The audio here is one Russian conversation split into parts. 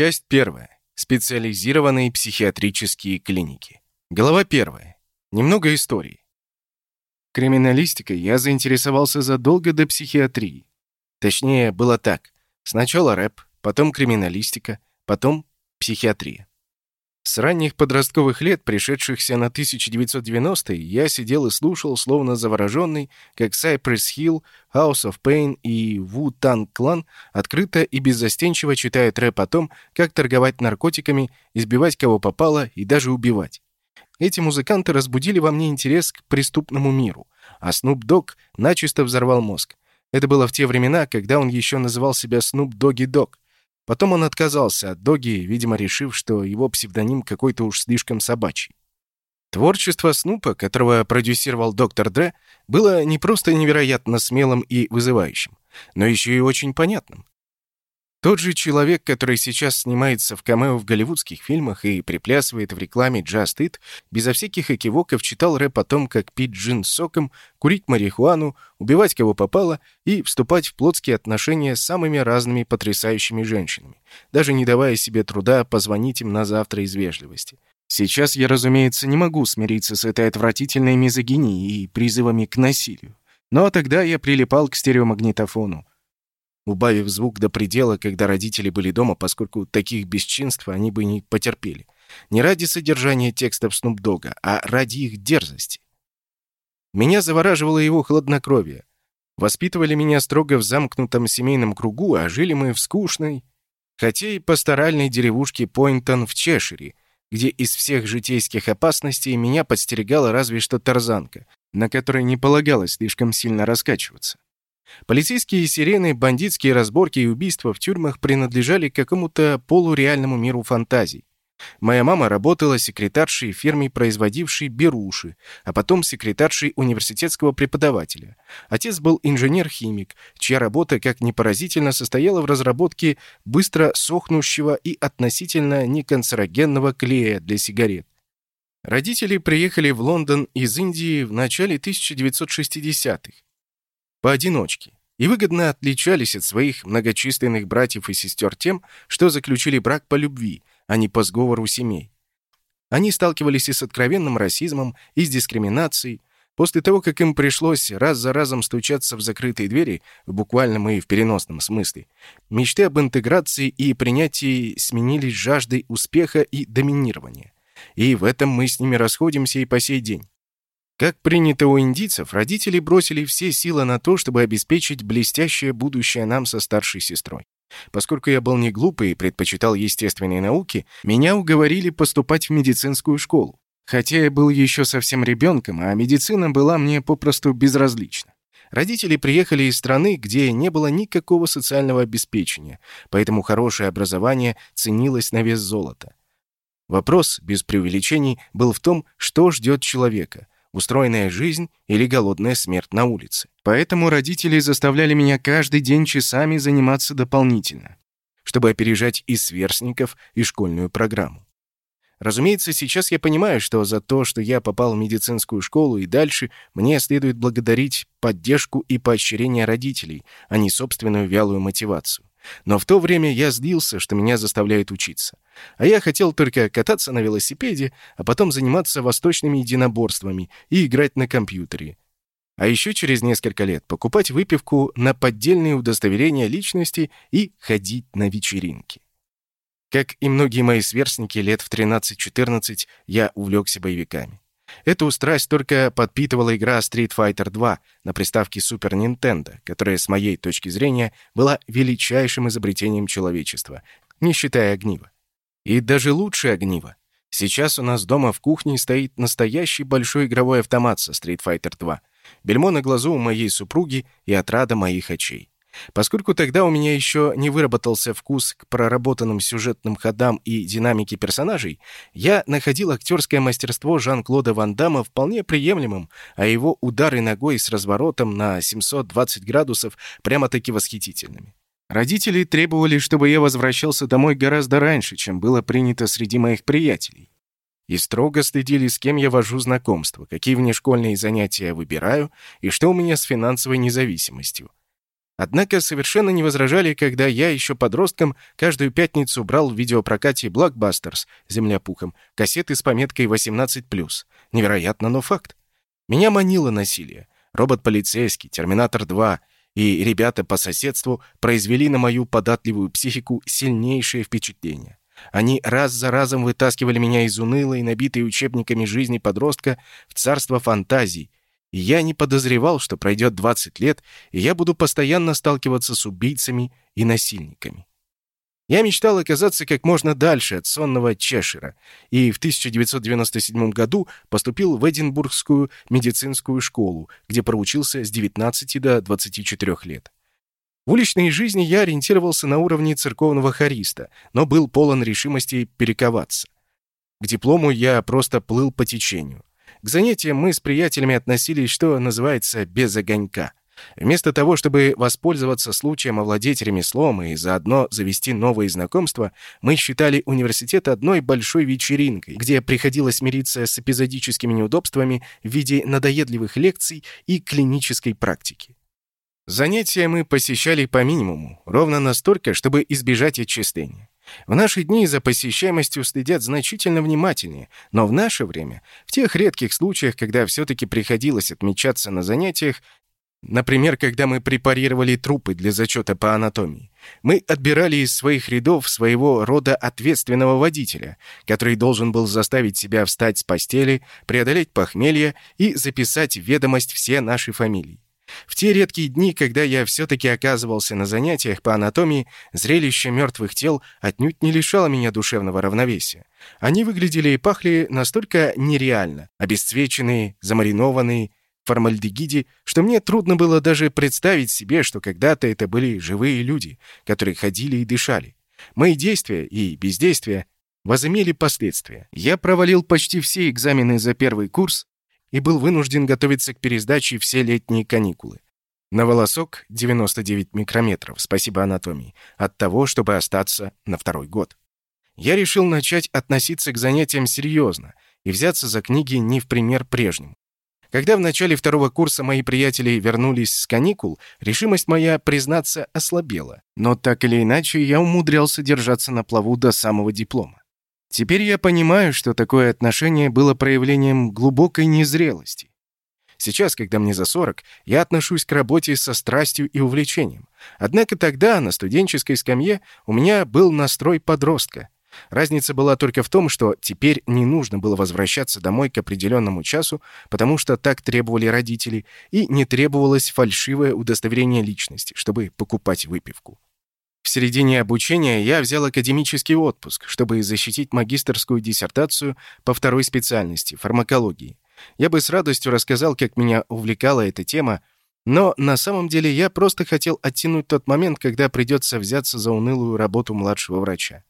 Часть первая. Специализированные психиатрические клиники. Глава первая. Немного истории. Криминалистикой я заинтересовался задолго до психиатрии. Точнее, было так. Сначала рэп, потом криминалистика, потом психиатрия. С ранних подростковых лет, пришедшихся на 1990-е, я сидел и слушал, словно завороженный, как Cypress Hill, House of Pain и Wu-Tang Clan открыто и беззастенчиво читают рэп о том, как торговать наркотиками, избивать кого попало и даже убивать. Эти музыканты разбудили во мне интерес к преступному миру, а Snoop Dogg начисто взорвал мозг. Это было в те времена, когда он еще называл себя Snoop Doggy Dogg, Потом он отказался от Доги, видимо, решив, что его псевдоним какой-то уж слишком собачий. Творчество Снупа, которого продюсировал доктор Дре, было не просто невероятно смелым и вызывающим, но еще и очень понятным. Тот же человек, который сейчас снимается в камео в голливудских фильмах и приплясывает в рекламе Just It, безо всяких экивоков читал рэп о том, как пить джин с соком, курить марихуану, убивать кого попало и вступать в плотские отношения с самыми разными потрясающими женщинами, даже не давая себе труда позвонить им на завтра из вежливости. Сейчас я, разумеется, не могу смириться с этой отвратительной мизогинией и призывами к насилию. Но тогда я прилипал к стереомагнитофону, убавив звук до предела, когда родители были дома, поскольку таких бесчинств они бы не потерпели. Не ради содержания текстов Снупдога, а ради их дерзости. Меня завораживало его хладнокровие. Воспитывали меня строго в замкнутом семейном кругу, а жили мы в скучной, хотя и пасторальной деревушке Пойнтон в Чешире, где из всех житейских опасностей меня подстерегала разве что тарзанка, на которой не полагалось слишком сильно раскачиваться. Полицейские сирены, бандитские разборки и убийства в тюрьмах принадлежали какому-то полуреальному миру фантазий. Моя мама работала секретаршей фирме, производившей беруши, а потом секретаршей университетского преподавателя. Отец был инженер-химик, чья работа, как ни поразительно, состояла в разработке быстро сохнущего и относительно неканцерогенного клея для сигарет. Родители приехали в Лондон из Индии в начале 1960-х поодиночке и выгодно отличались от своих многочисленных братьев и сестер тем, что заключили брак по любви, а не по сговору семей. Они сталкивались и с откровенным расизмом, и с дискриминацией. После того, как им пришлось раз за разом стучаться в закрытые двери, в буквальном и в переносном смысле, мечты об интеграции и принятии сменились жаждой успеха и доминирования. И в этом мы с ними расходимся и по сей день. Как принято у индийцев, родители бросили все силы на то, чтобы обеспечить блестящее будущее нам со старшей сестрой. Поскольку я был не глупый и предпочитал естественные науки, меня уговорили поступать в медицинскую школу. Хотя я был еще совсем ребенком, а медицина была мне попросту безразлична. Родители приехали из страны, где не было никакого социального обеспечения, поэтому хорошее образование ценилось на вес золота. Вопрос, без преувеличений, был в том, что ждет человека устроенная жизнь или голодная смерть на улице. Поэтому родители заставляли меня каждый день часами заниматься дополнительно, чтобы опережать и сверстников, и школьную программу. Разумеется, сейчас я понимаю, что за то, что я попал в медицинскую школу и дальше, мне следует благодарить поддержку и поощрение родителей, а не собственную вялую мотивацию. Но в то время я злился, что меня заставляют учиться. А я хотел только кататься на велосипеде, а потом заниматься восточными единоборствами и играть на компьютере. А еще через несколько лет покупать выпивку на поддельные удостоверения личности и ходить на вечеринки. Как и многие мои сверстники лет в 13-14, я увлекся боевиками. Эту страсть только подпитывала игра Street Fighter 2 на приставке Super Nintendo, которая, с моей точки зрения, была величайшим изобретением человечества, не считая огнива. И даже лучше огнива. Сейчас у нас дома в кухне стоит настоящий большой игровой автомат со Street Fighter 2. Бельмо на глазу у моей супруги и отрада моих очей. Поскольку тогда у меня еще не выработался вкус к проработанным сюжетным ходам и динамике персонажей, я находил актерское мастерство Жан-Клода Ван Дамма вполне приемлемым, а его удары ногой с разворотом на 720 градусов прямо-таки восхитительными. Родители требовали, чтобы я возвращался домой гораздо раньше, чем было принято среди моих приятелей. И строго следили, с кем я вожу знакомство, какие внешкольные занятия я выбираю и что у меня с финансовой независимостью. Однако совершенно не возражали, когда я еще подростком каждую пятницу брал в видеопрокате Blockbusters «Земля пухом» кассеты с пометкой 18+. Невероятно, но факт. Меня манило насилие. Робот-полицейский, Терминатор 2 и ребята по соседству произвели на мою податливую психику сильнейшее впечатление. Они раз за разом вытаскивали меня из унылой, набитой учебниками жизни подростка в царство фантазий, я не подозревал, что пройдет 20 лет, и я буду постоянно сталкиваться с убийцами и насильниками. Я мечтал оказаться как можно дальше от сонного Чешира, и в 1997 году поступил в Эдинбургскую медицинскую школу, где проучился с 19 до 24 лет. В уличной жизни я ориентировался на уровне церковного хориста, но был полон решимости перековаться. К диплому я просто плыл по течению. К занятиям мы с приятелями относились, что называется, без огонька. Вместо того, чтобы воспользоваться случаем овладеть ремеслом и заодно завести новые знакомства, мы считали университет одной большой вечеринкой, где приходилось мириться с эпизодическими неудобствами в виде надоедливых лекций и клинической практики. Занятия мы посещали по минимуму, ровно настолько, чтобы избежать отчисления. В наши дни за посещаемостью следят значительно внимательнее, но в наше время, в тех редких случаях, когда все-таки приходилось отмечаться на занятиях, например, когда мы препарировали трупы для зачета по анатомии, мы отбирали из своих рядов своего рода ответственного водителя, который должен был заставить себя встать с постели, преодолеть похмелье и записать в ведомость все наши фамилии. В те редкие дни, когда я все-таки оказывался на занятиях по анатомии, зрелище мертвых тел отнюдь не лишало меня душевного равновесия. Они выглядели и пахли настолько нереально, обесцвеченные, замаринованные, в формальдегиде, что мне трудно было даже представить себе, что когда-то это были живые люди, которые ходили и дышали. Мои действия и бездействия возымели последствия. Я провалил почти все экзамены за первый курс, и был вынужден готовиться к пересдаче все летние каникулы. На волосок 99 микрометров, спасибо анатомии, от того, чтобы остаться на второй год. Я решил начать относиться к занятиям серьезно и взяться за книги не в пример прежним. Когда в начале второго курса мои приятели вернулись с каникул, решимость моя, признаться, ослабела. Но так или иначе, я умудрялся держаться на плаву до самого диплома. Теперь я понимаю, что такое отношение было проявлением глубокой незрелости. Сейчас, когда мне за 40, я отношусь к работе со страстью и увлечением. Однако тогда, на студенческой скамье, у меня был настрой подростка. Разница была только в том, что теперь не нужно было возвращаться домой к определенному часу, потому что так требовали родители, и не требовалось фальшивое удостоверение личности, чтобы покупать выпивку. В середине обучения я взял академический отпуск, чтобы защитить магистерскую диссертацию по второй специальности — фармакологии. Я бы с радостью рассказал, как меня увлекала эта тема, но на самом деле я просто хотел оттянуть тот момент, когда придется взяться за унылую работу младшего врача.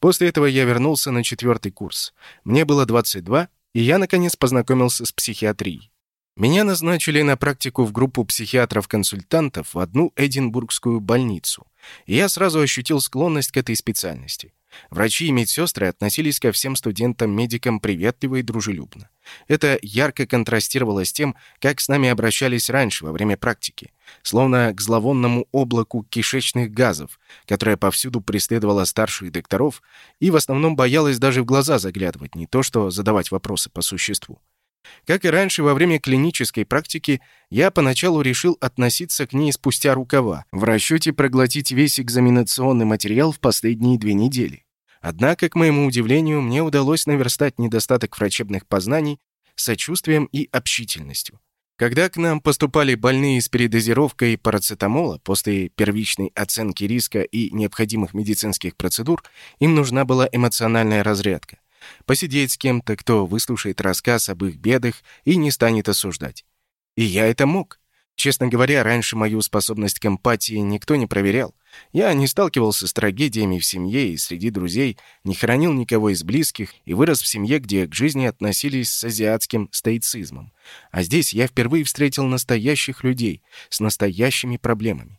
После этого я вернулся на четвертый курс. Мне было 22, и я, наконец, познакомился с психиатрией. Меня назначили на практику в группу психиатров-консультантов в одну Эдинбургскую больницу, и я сразу ощутил склонность к этой специальности. Врачи и медсестры относились ко всем студентам-медикам приветливо и дружелюбно. Это ярко контрастировало с тем, как с нами обращались раньше, во время практики, словно к зловонному облаку кишечных газов, которое повсюду преследовало старших докторов и в основном боялось даже в глаза заглядывать, не то что задавать вопросы по существу. Как и раньше, во время клинической практики я поначалу решил относиться к ней спустя рукава, в расчете проглотить весь экзаменационный материал в последние две недели. Однако, к моему удивлению, мне удалось наверстать недостаток врачебных познаний сочувствием и общительностью. Когда к нам поступали больные с передозировкой парацетамола после первичной оценки риска и необходимых медицинских процедур, им нужна была эмоциональная разрядка посидеть с кем-то, кто выслушает рассказ об их бедах и не станет осуждать. И я это мог. Честно говоря, раньше мою способность к эмпатии никто не проверял. Я не сталкивался с трагедиями в семье и среди друзей, не хранил никого из близких и вырос в семье, где к жизни относились с азиатским стоицизмом. А здесь я впервые встретил настоящих людей с настоящими проблемами.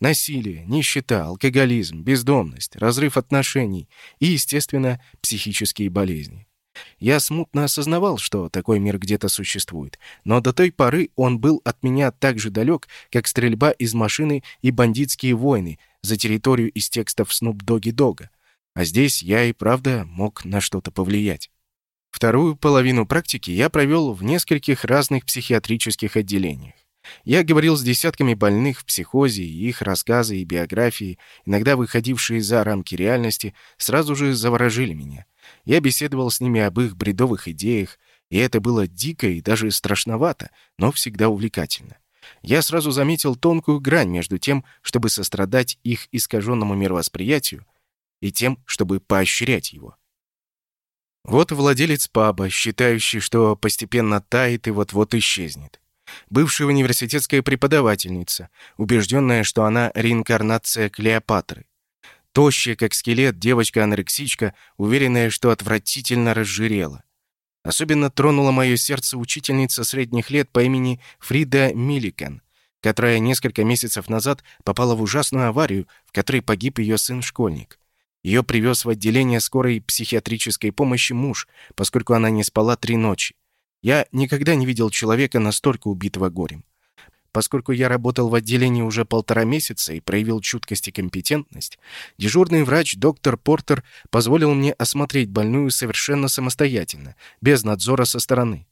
Насилие, нищета, алкоголизм, бездомность, разрыв отношений и, естественно, психические болезни. Я смутно осознавал, что такой мир где-то существует, но до той поры он был от меня так же далек, как стрельба из машины и бандитские войны за территорию из текстов Снуп Доги Дога. А здесь я и правда мог на что-то повлиять. Вторую половину практики я провел в нескольких разных психиатрических отделениях. Я говорил с десятками больных в психозе, и их рассказы и биографии, иногда выходившие за рамки реальности, сразу же заворожили меня. Я беседовал с ними об их бредовых идеях, и это было дико и даже страшновато, но всегда увлекательно. Я сразу заметил тонкую грань между тем, чтобы сострадать их искаженному мировосприятию, и тем, чтобы поощрять его. Вот владелец паба, считающий, что постепенно тает и вот-вот исчезнет бывшая университетская преподавательница, убежденная, что она реинкарнация Клеопатры. Тощая, как скелет, девочка-анорексичка, уверенная, что отвратительно разжирела. Особенно тронула мое сердце учительница средних лет по имени Фрида Милликен, которая несколько месяцев назад попала в ужасную аварию, в которой погиб ее сын-школьник. Ее привез в отделение скорой психиатрической помощи муж, поскольку она не спала три ночи. Я никогда не видел человека настолько убитого горем. Поскольку я работал в отделении уже полтора месяца и проявил чуткость и компетентность, дежурный врач доктор Портер позволил мне осмотреть больную совершенно самостоятельно, без надзора со стороны.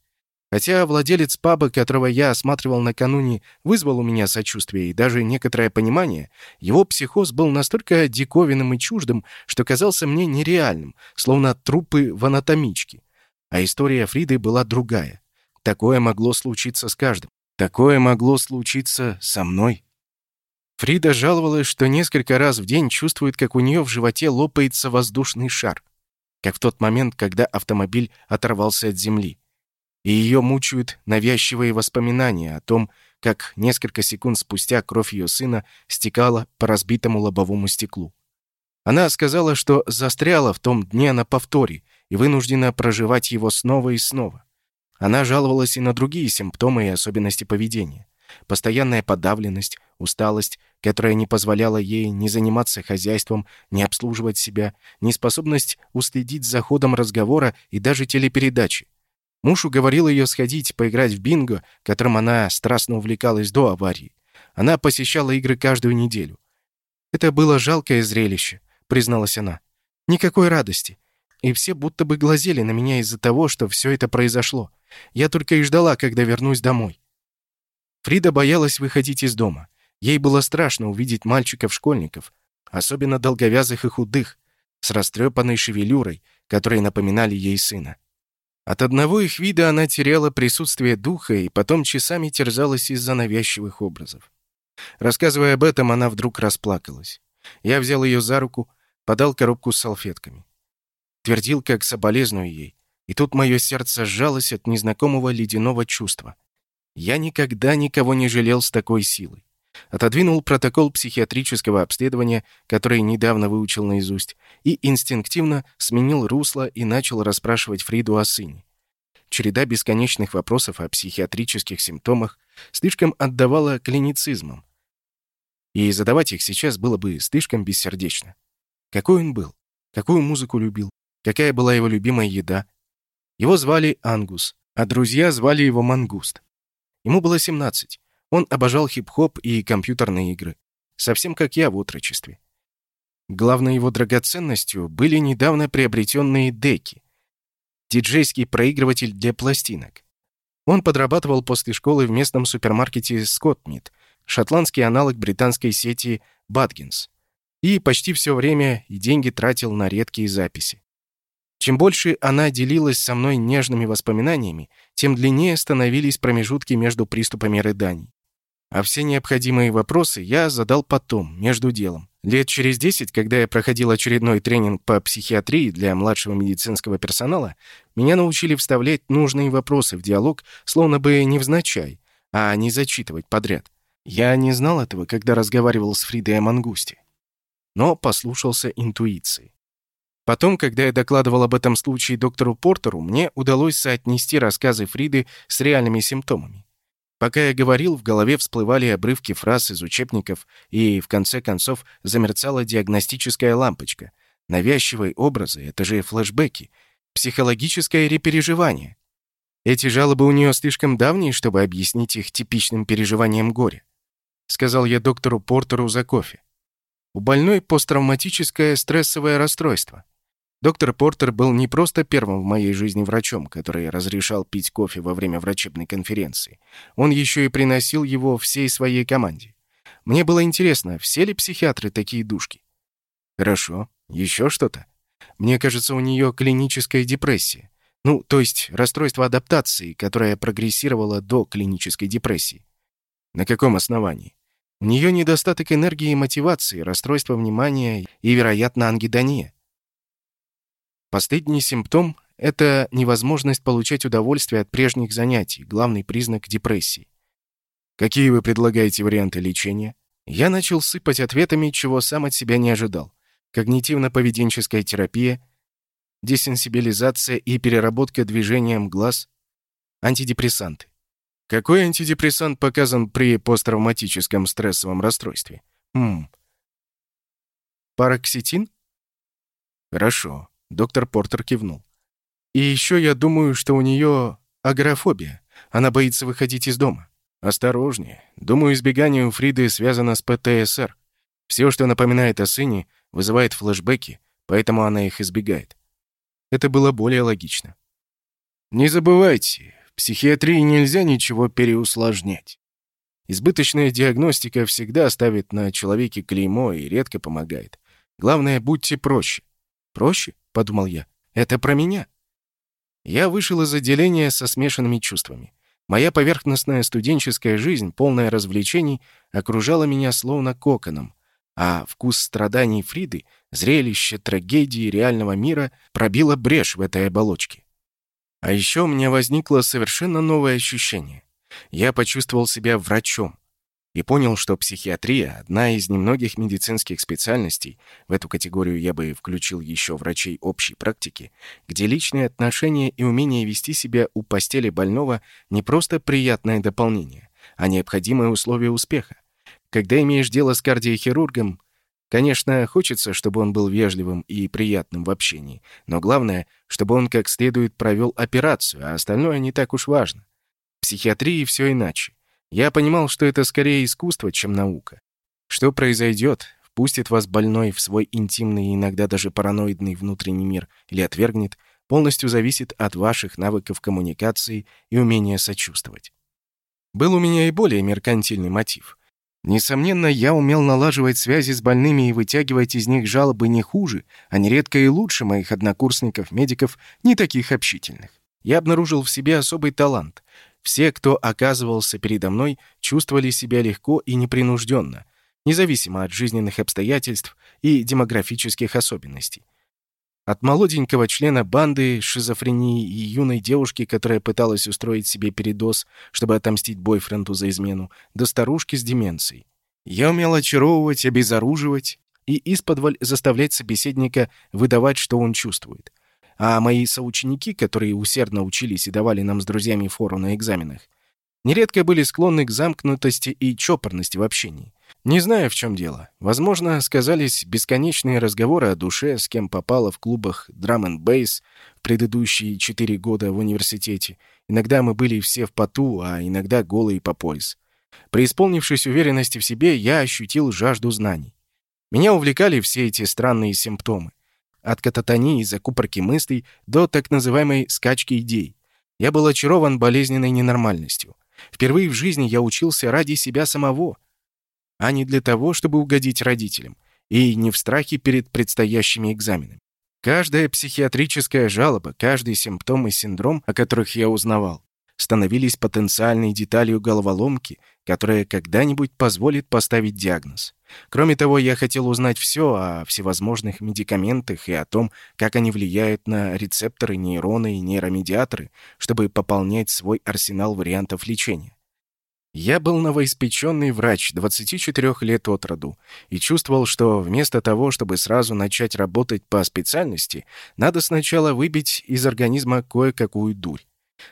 Хотя владелец паба, которого я осматривал накануне, вызвал у меня сочувствие и даже некоторое понимание, его психоз был настолько диковинным и чуждым, что казался мне нереальным, словно трупы в анатомичке. А история Фриды была другая. Такое могло случиться с каждым. Такое могло случиться со мной. Фрида жаловалась, что несколько раз в день чувствует, как у нее в животе лопается воздушный шар, как в тот момент, когда автомобиль оторвался от земли. И ее мучают навязчивые воспоминания о том, как несколько секунд спустя кровь ее сына стекала по разбитому лобовому стеклу. Она сказала, что застряла в том дне на повторе и вынуждена проживать его снова и снова. Она жаловалась и на другие симптомы и особенности поведения. Постоянная подавленность, усталость, которая не позволяла ей ни заниматься хозяйством, ни обслуживать себя, неспособность уследить за ходом разговора и даже телепередачи. Муж уговорил ее сходить поиграть в бинго, которым она страстно увлекалась до аварии. Она посещала игры каждую неделю. «Это было жалкое зрелище», — призналась она. «Никакой радости и все будто бы глазели на меня из-за того, что все это произошло. Я только и ждала, когда вернусь домой. Фрида боялась выходить из дома. Ей было страшно увидеть мальчиков-школьников, особенно долговязых и худых, с растрепанной шевелюрой, которые напоминали ей сына. От одного их вида она теряла присутствие духа и потом часами терзалась из-за навязчивых образов. Рассказывая об этом, она вдруг расплакалась. Я взял ее за руку, подал коробку с салфетками твердил, как соболезную ей. И тут мое сердце сжалось от незнакомого ледяного чувства. Я никогда никого не жалел с такой силой. Отодвинул протокол психиатрического обследования, который недавно выучил наизусть, и инстинктивно сменил русло и начал расспрашивать Фриду о сыне. Череда бесконечных вопросов о психиатрических симптомах слишком отдавала клиницизмом. И задавать их сейчас было бы слишком бессердечно. Какой он был? Какую музыку любил? Какая была его любимая еда. Его звали Ангус, а друзья звали его Мангуст. Ему было 17. Он обожал хип-хоп и компьютерные игры. Совсем как я в отрочестве. Главной его драгоценностью были недавно приобретенные деки. Диджейский проигрыватель для пластинок. Он подрабатывал после школы в местном супермаркете «Скоттмит», шотландский аналог британской сети «Бадгинс». И почти все время и деньги тратил на редкие записи. Чем больше она делилась со мной нежными воспоминаниями, тем длиннее становились промежутки между приступами рыданий. А все необходимые вопросы я задал потом, между делом. Лет через десять, когда я проходил очередной тренинг по психиатрии для младшего медицинского персонала, меня научили вставлять нужные вопросы в диалог, словно бы невзначай, а не зачитывать подряд. Я не знал этого, когда разговаривал с Фридой о мангусте, но послушался интуиции. Потом, когда я докладывал об этом случае доктору Портеру, мне удалось соотнести рассказы Фриды с реальными симптомами. Пока я говорил, в голове всплывали обрывки фраз из учебников, и, в конце концов, замерцала диагностическая лампочка. Навязчивые образы — это же флешбеки. психологическое репереживание. Эти жалобы у нее слишком давние, чтобы объяснить их типичным переживанием горя. Сказал я доктору Портеру за кофе. У больной посттравматическое стрессовое расстройство. Доктор Портер был не просто первым в моей жизни врачом, который разрешал пить кофе во время врачебной конференции. Он еще и приносил его всей своей команде. Мне было интересно, все ли психиатры такие душки? Хорошо. Еще что-то? Мне кажется, у нее клиническая депрессия. Ну, то есть расстройство адаптации, которое прогрессировало до клинической депрессии. На каком основании? У нее недостаток энергии и мотивации, расстройство внимания и, вероятно, ангидония. Последний симптом — это невозможность получать удовольствие от прежних занятий, главный признак депрессии. Какие вы предлагаете варианты лечения? Я начал сыпать ответами, чего сам от себя не ожидал. Когнитивно-поведенческая терапия, десенсибилизация и переработка движением глаз, антидепрессанты. Какой антидепрессант показан при посттравматическом стрессовом расстройстве? Хм. Пароксетин? Хорошо. Доктор Портер кивнул. И еще я думаю, что у нее агорафобия. Она боится выходить из дома. Осторожнее. Думаю, избегание у Фриды связано с ПТСР. Все, что напоминает о сыне, вызывает флешбеки, поэтому она их избегает. Это было более логично. Не забывайте, психиатрии нельзя ничего переусложнять. Избыточная диагностика всегда ставит на человеке клеймо и редко помогает. Главное, будьте проще. Проще? — подумал я. Это про меня. Я вышел из отделения со смешанными чувствами. Моя поверхностная студенческая жизнь, полная развлечений, окружала меня словно коконом, а вкус страданий Фриды, зрелище трагедии реального мира пробило брешь в этой оболочке. А еще у меня возникло совершенно новое ощущение. Я почувствовал себя врачом и понял, что психиатрия — одна из немногих медицинских специальностей, в эту категорию я бы включил еще врачей общей практики, где личные отношения и умение вести себя у постели больного не просто приятное дополнение, а необходимое условие успеха. Когда имеешь дело с кардиохирургом, Конечно, хочется, чтобы он был вежливым и приятным в общении, но главное, чтобы он как следует провел операцию, а остальное не так уж важно. В психиатрии все иначе. Я понимал, что это скорее искусство, чем наука. Что произойдет, впустит вас больной в свой интимный и иногда даже параноидный внутренний мир или отвергнет, полностью зависит от ваших навыков коммуникации и умения сочувствовать. Был у меня и более меркантильный мотив. Несомненно, я умел налаживать связи с больными и вытягивать из них жалобы не хуже, а нередко и лучше моих однокурсников-медиков, не таких общительных. Я обнаружил в себе особый талант. Все, кто оказывался передо мной, чувствовали себя легко и непринужденно, независимо от жизненных обстоятельств и демографических особенностей. От молоденького члена банды шизофрении и юной девушки, которая пыталась устроить себе передоз, чтобы отомстить бойфренду за измену, до старушки с деменцией. Я умел очаровывать, обезоруживать и исподволь заставлять собеседника выдавать, что он чувствует. А мои соученики, которые усердно учились и давали нам с друзьями фору на экзаменах, нередко были склонны к замкнутости и чопорности в общении. Не знаю, в чем дело. Возможно, сказались бесконечные разговоры о душе, с кем попало в клубах Drum and Bass в предыдущие четыре года в университете. Иногда мы были все в поту, а иногда голые по пояс. Преисполнившись уверенности в себе, я ощутил жажду знаний. Меня увлекали все эти странные симптомы. От кататонии и закупорки мыслей до так называемой «скачки идей». Я был очарован болезненной ненормальностью. Впервые в жизни я учился ради себя самого — а не для того, чтобы угодить родителям, и не в страхе перед предстоящими экзаменами. Каждая психиатрическая жалоба, каждый симптом и синдром, о которых я узнавал, становились потенциальной деталью головоломки, которая когда-нибудь позволит поставить диагноз. Кроме того, я хотел узнать все о всевозможных медикаментах и о том, как они влияют на рецепторы, нейроны и нейромедиаторы, чтобы пополнять свой арсенал вариантов лечения. Я был новоиспеченный врач, 24 лет от роду, и чувствовал, что вместо того, чтобы сразу начать работать по специальности, надо сначала выбить из организма кое-какую дурь.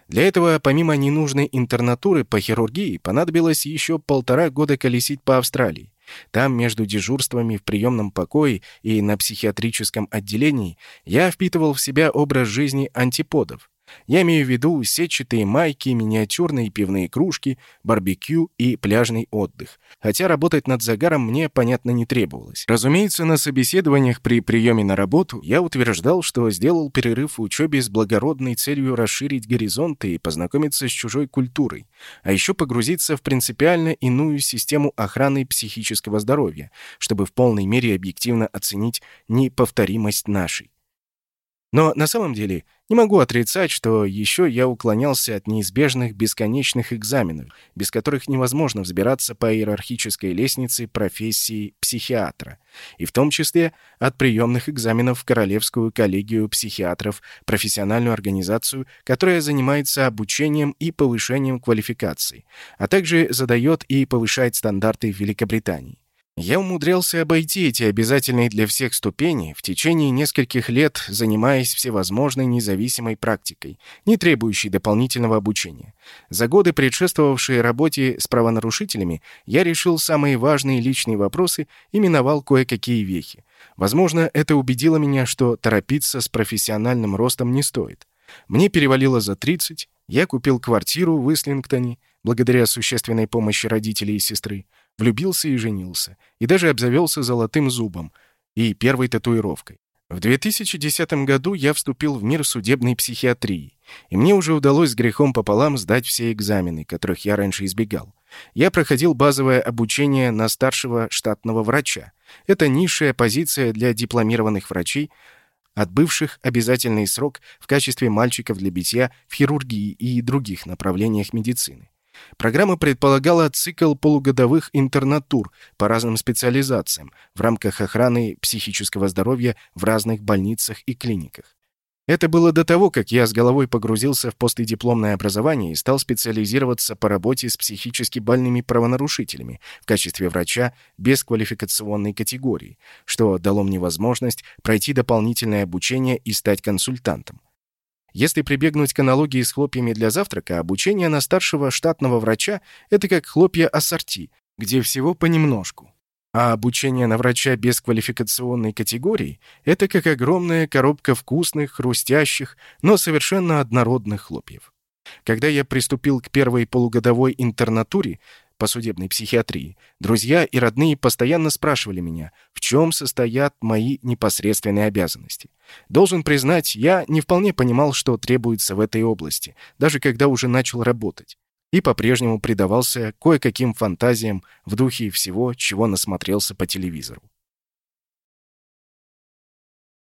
Для этого, помимо ненужной интернатуры по хирургии, понадобилось еще полтора года колесить по Австралии. Там, между дежурствами в приемном покое и на психиатрическом отделении, я впитывал в себя образ жизни антиподов. Я имею в виду сетчатые майки, миниатюрные пивные кружки, барбекю и пляжный отдых. Хотя работать над загаром мне, понятно, не требовалось. Разумеется, на собеседованиях при приеме на работу я утверждал, что сделал перерыв в учебе с благородной целью расширить горизонты и познакомиться с чужой культурой, а еще погрузиться в принципиально иную систему охраны психического здоровья, чтобы в полной мере объективно оценить неповторимость нашей. Но на самом деле не могу отрицать, что еще я уклонялся от неизбежных бесконечных экзаменов, без которых невозможно взбираться по иерархической лестнице профессии психиатра, и в том числе от приемных экзаменов в Королевскую коллегию психиатров, профессиональную организацию, которая занимается обучением и повышением квалификации, а также задает и повышает стандарты в Великобритании. Я умудрялся обойти эти обязательные для всех ступени в течение нескольких лет, занимаясь всевозможной независимой практикой, не требующей дополнительного обучения. За годы, предшествовавшие работе с правонарушителями, я решил самые важные личные вопросы и миновал кое-какие вехи. Возможно, это убедило меня, что торопиться с профессиональным ростом не стоит. Мне перевалило за 30, я купил квартиру в Ислингтоне, благодаря существенной помощи родителей и сестры, влюбился и женился, и даже обзавелся золотым зубом и первой татуировкой. В 2010 году я вступил в мир судебной психиатрии, и мне уже удалось с грехом пополам сдать все экзамены, которых я раньше избегал. Я проходил базовое обучение на старшего штатного врача. Это низшая позиция для дипломированных врачей, отбывших обязательный срок в качестве мальчиков для битья в хирургии и других направлениях медицины. Программа предполагала цикл полугодовых интернатур по разным специализациям в рамках охраны психического здоровья в разных больницах и клиниках. Это было до того, как я с головой погрузился в постдипломное образование и стал специализироваться по работе с психически больными правонарушителями в качестве врача без квалификационной категории, что дало мне возможность пройти дополнительное обучение и стать консультантом. Если прибегнуть к аналогии с хлопьями для завтрака, обучение на старшего штатного врача — это как хлопья ассорти, где всего понемножку. А обучение на врача без квалификационной категории — это как огромная коробка вкусных, хрустящих, но совершенно однородных хлопьев. Когда я приступил к первой полугодовой интернатуре, по судебной психиатрии, друзья и родные постоянно спрашивали меня, в чем состоят мои непосредственные обязанности. Должен признать, я не вполне понимал, что требуется в этой области, даже когда уже начал работать. И по-прежнему предавался кое-каким фантазиям в духе всего, чего насмотрелся по телевизору.